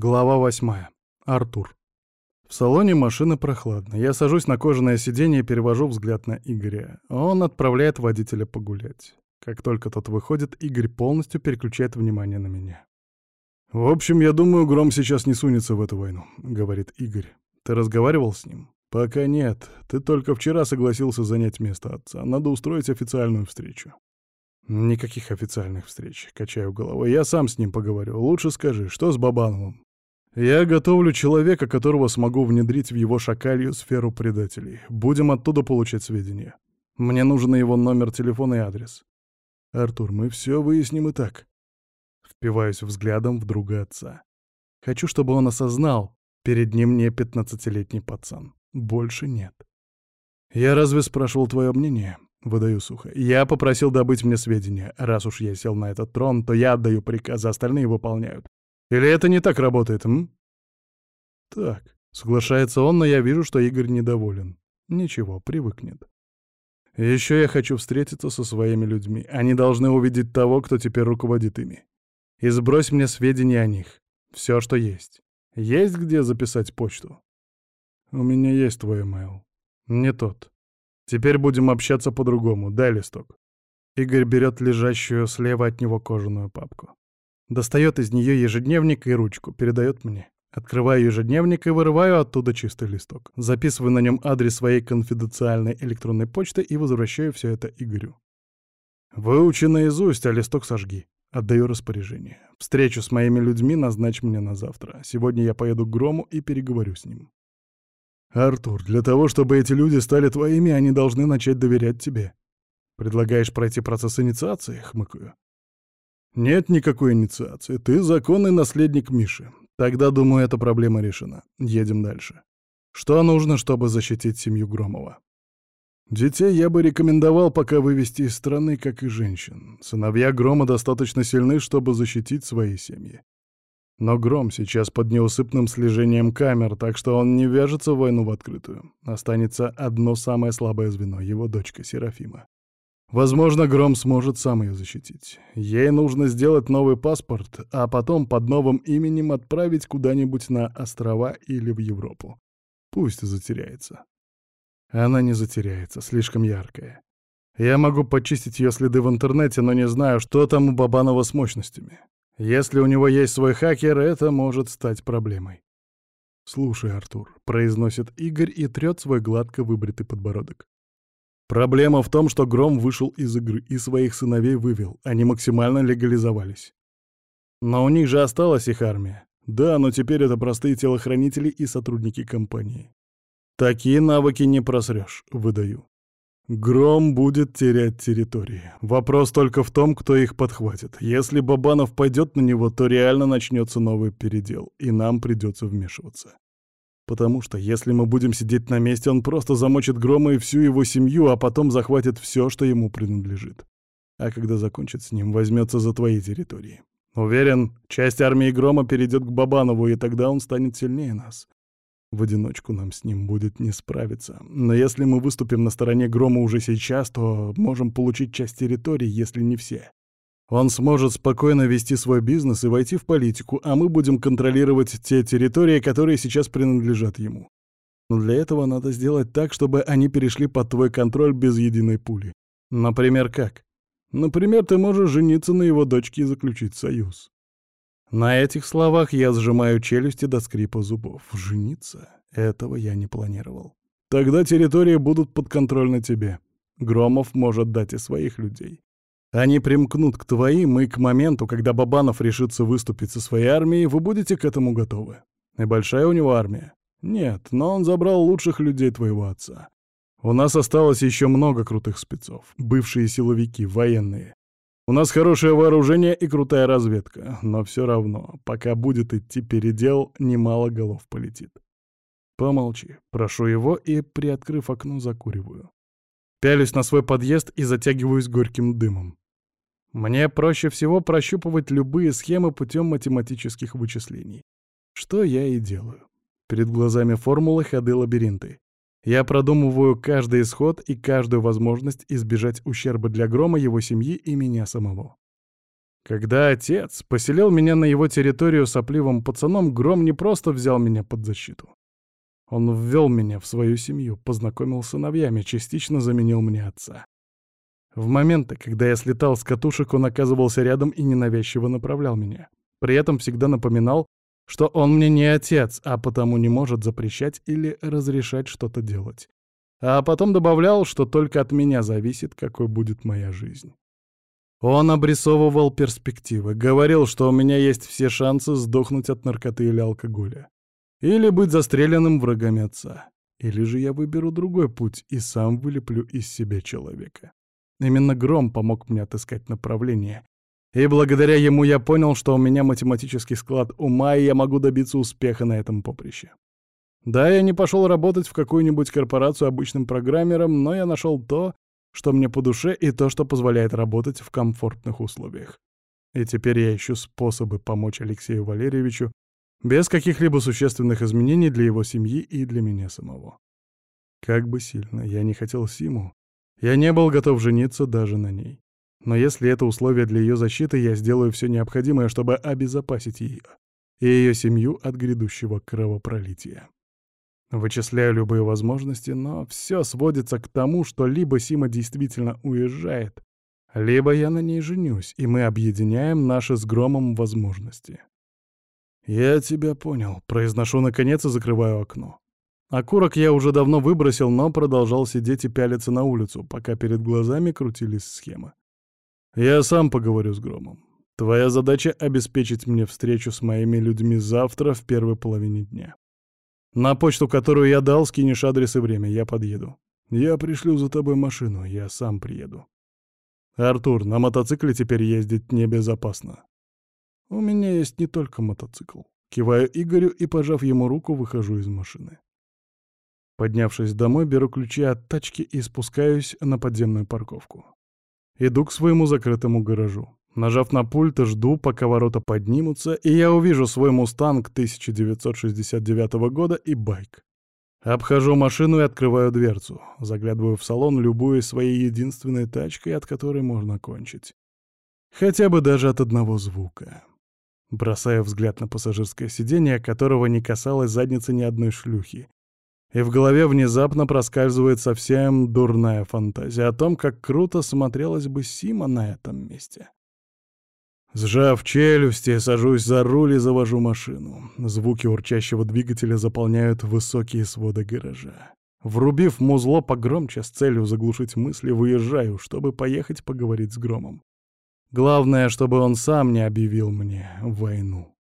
Глава восьмая. Артур. В салоне машины прохладно. Я сажусь на кожаное сиденье и перевожу взгляд на Игоря. Он отправляет водителя погулять. Как только тот выходит, Игорь полностью переключает внимание на меня. «В общем, я думаю, Гром сейчас не сунется в эту войну», — говорит Игорь. «Ты разговаривал с ним?» «Пока нет. Ты только вчера согласился занять место отца. Надо устроить официальную встречу». «Никаких официальных встреч», — качаю головой. «Я сам с ним поговорю. Лучше скажи, что с Бабановым?» Я готовлю человека, которого смогу внедрить в его шакалью сферу предателей. Будем оттуда получать сведения. Мне нужен его номер телефона и адрес. Артур, мы все выясним и так. Впиваюсь взглядом в друга отца. Хочу, чтобы он осознал, перед ним не пятнадцатилетний пацан. Больше нет. Я разве спрашивал твое мнение? Выдаю сухо. Я попросил добыть мне сведения. Раз уж я сел на этот трон, то я отдаю приказы, остальные выполняют. Или это не так работает, м? Так, соглашается он, но я вижу, что Игорь недоволен. Ничего, привыкнет. Еще я хочу встретиться со своими людьми. Они должны увидеть того, кто теперь руководит ими. И сбрось мне сведения о них. Все, что есть. Есть где записать почту? У меня есть твой email. Не тот. Теперь будем общаться по-другому. Дай листок. Игорь берет лежащую слева от него кожаную папку. Достает из нее ежедневник и ручку, передает мне. Открываю ежедневник и вырываю оттуда чистый листок. Записываю на нем адрес своей конфиденциальной электронной почты и возвращаю все это Игорю. Выучи наизусть, а листок сожги. Отдаю распоряжение. Встречу с моими людьми назначь мне на завтра. Сегодня я поеду к Грому и переговорю с ним. Артур, для того, чтобы эти люди стали твоими, они должны начать доверять тебе. Предлагаешь пройти процесс инициации? Хмыкаю. Нет никакой инициации. Ты законный наследник Миши. Тогда, думаю, эта проблема решена. Едем дальше. Что нужно, чтобы защитить семью Громова? Детей я бы рекомендовал пока вывести из страны, как и женщин. Сыновья Грома достаточно сильны, чтобы защитить свои семьи. Но Гром сейчас под неусыпным слежением камер, так что он не вяжется в войну в открытую. Останется одно самое слабое звено — его дочка Серафима. Возможно, Гром сможет сам ее защитить. Ей нужно сделать новый паспорт, а потом под новым именем отправить куда-нибудь на острова или в Европу. Пусть затеряется. Она не затеряется, слишком яркая. Я могу почистить ее следы в интернете, но не знаю, что там у Бабанова с мощностями. Если у него есть свой хакер, это может стать проблемой. «Слушай, Артур», — произносит Игорь и трет свой гладко выбритый подбородок. Проблема в том, что Гром вышел из игры и своих сыновей вывел. Они максимально легализовались. Но у них же осталась их армия. Да, но теперь это простые телохранители и сотрудники компании. Такие навыки не просрешь, выдаю. Гром будет терять территории. Вопрос только в том, кто их подхватит. Если Бабанов пойдет на него, то реально начнется новый передел, и нам придется вмешиваться. Потому что если мы будем сидеть на месте, он просто замочит Грома и всю его семью, а потом захватит все, что ему принадлежит. А когда закончит с ним, возьмется за твои территории. Уверен, часть армии Грома перейдет к Бабанову, и тогда он станет сильнее нас. В одиночку нам с ним будет не справиться. Но если мы выступим на стороне Грома уже сейчас, то можем получить часть территорий, если не все. Он сможет спокойно вести свой бизнес и войти в политику, а мы будем контролировать те территории, которые сейчас принадлежат ему. Но для этого надо сделать так, чтобы они перешли под твой контроль без единой пули. Например, как? Например, ты можешь жениться на его дочке и заключить союз. На этих словах я сжимаю челюсти до скрипа зубов. Жениться? Этого я не планировал. Тогда территории будут подконтрольны тебе. Громов может дать и своих людей. Они примкнут к твоим, и к моменту, когда Бабанов решится выступить со своей армией, вы будете к этому готовы. И большая у него армия? Нет, но он забрал лучших людей твоего отца. У нас осталось еще много крутых спецов, бывшие силовики, военные. У нас хорошее вооружение и крутая разведка, но все равно, пока будет идти передел, немало голов полетит. Помолчи, прошу его и, приоткрыв окно, закуриваю. Пялюсь на свой подъезд и затягиваюсь горьким дымом. Мне проще всего прощупывать любые схемы путем математических вычислений. Что я и делаю. Перед глазами формулы, ходы, лабиринты. Я продумываю каждый исход и каждую возможность избежать ущерба для Грома, его семьи и меня самого. Когда отец поселил меня на его территорию сопливым пацаном, Гром не просто взял меня под защиту. Он ввел меня в свою семью, познакомил с сыновьями, частично заменил мне отца. В моменты, когда я слетал с катушек, он оказывался рядом и ненавязчиво направлял меня. При этом всегда напоминал, что он мне не отец, а потому не может запрещать или разрешать что-то делать. А потом добавлял, что только от меня зависит, какой будет моя жизнь. Он обрисовывал перспективы, говорил, что у меня есть все шансы сдохнуть от наркоты или алкоголя. Или быть застреленным врагами отца. Или же я выберу другой путь и сам вылеплю из себя человека. Именно Гром помог мне отыскать направление. И благодаря ему я понял, что у меня математический склад ума, и я могу добиться успеха на этом поприще. Да, я не пошел работать в какую-нибудь корпорацию обычным программером, но я нашел то, что мне по душе, и то, что позволяет работать в комфортных условиях. И теперь я ищу способы помочь Алексею Валерьевичу без каких-либо существенных изменений для его семьи и для меня самого. Как бы сильно я не хотел Симу, я не был готов жениться даже на ней. Но если это условие для ее защиты, я сделаю все необходимое, чтобы обезопасить ее и ее семью от грядущего кровопролития. Вычисляю любые возможности, но все сводится к тому, что либо Сима действительно уезжает, либо я на ней женюсь, и мы объединяем наши с Громом возможности. «Я тебя понял», — произношу наконец и закрываю окно. Окурок я уже давно выбросил, но продолжал сидеть и пялиться на улицу, пока перед глазами крутились схемы. «Я сам поговорю с Громом. Твоя задача — обеспечить мне встречу с моими людьми завтра в первой половине дня. На почту, которую я дал, скинешь адрес и время, я подъеду. Я пришлю за тобой машину, я сам приеду. Артур, на мотоцикле теперь ездить небезопасно. У меня есть не только мотоцикл. Киваю Игорю и, пожав ему руку, выхожу из машины. Поднявшись домой, беру ключи от тачки и спускаюсь на подземную парковку. Иду к своему закрытому гаражу. Нажав на пульт, жду, пока ворота поднимутся, и я увижу свой «Мустанг» 1969 года и байк. Обхожу машину и открываю дверцу. Заглядываю в салон, любуясь своей единственной тачкой, от которой можно кончить. Хотя бы даже от одного звука. Бросаю взгляд на пассажирское сиденье, которого не касалась задницы ни одной шлюхи. И в голове внезапно проскальзывает совсем дурная фантазия о том, как круто смотрелась бы Сима на этом месте. Сжав челюсти, сажусь за руль и завожу машину. Звуки урчащего двигателя заполняют высокие своды гаража. Врубив музло погромче с целью заглушить мысли, выезжаю, чтобы поехать поговорить с Громом. Главное, чтобы он сам не объявил мне войну.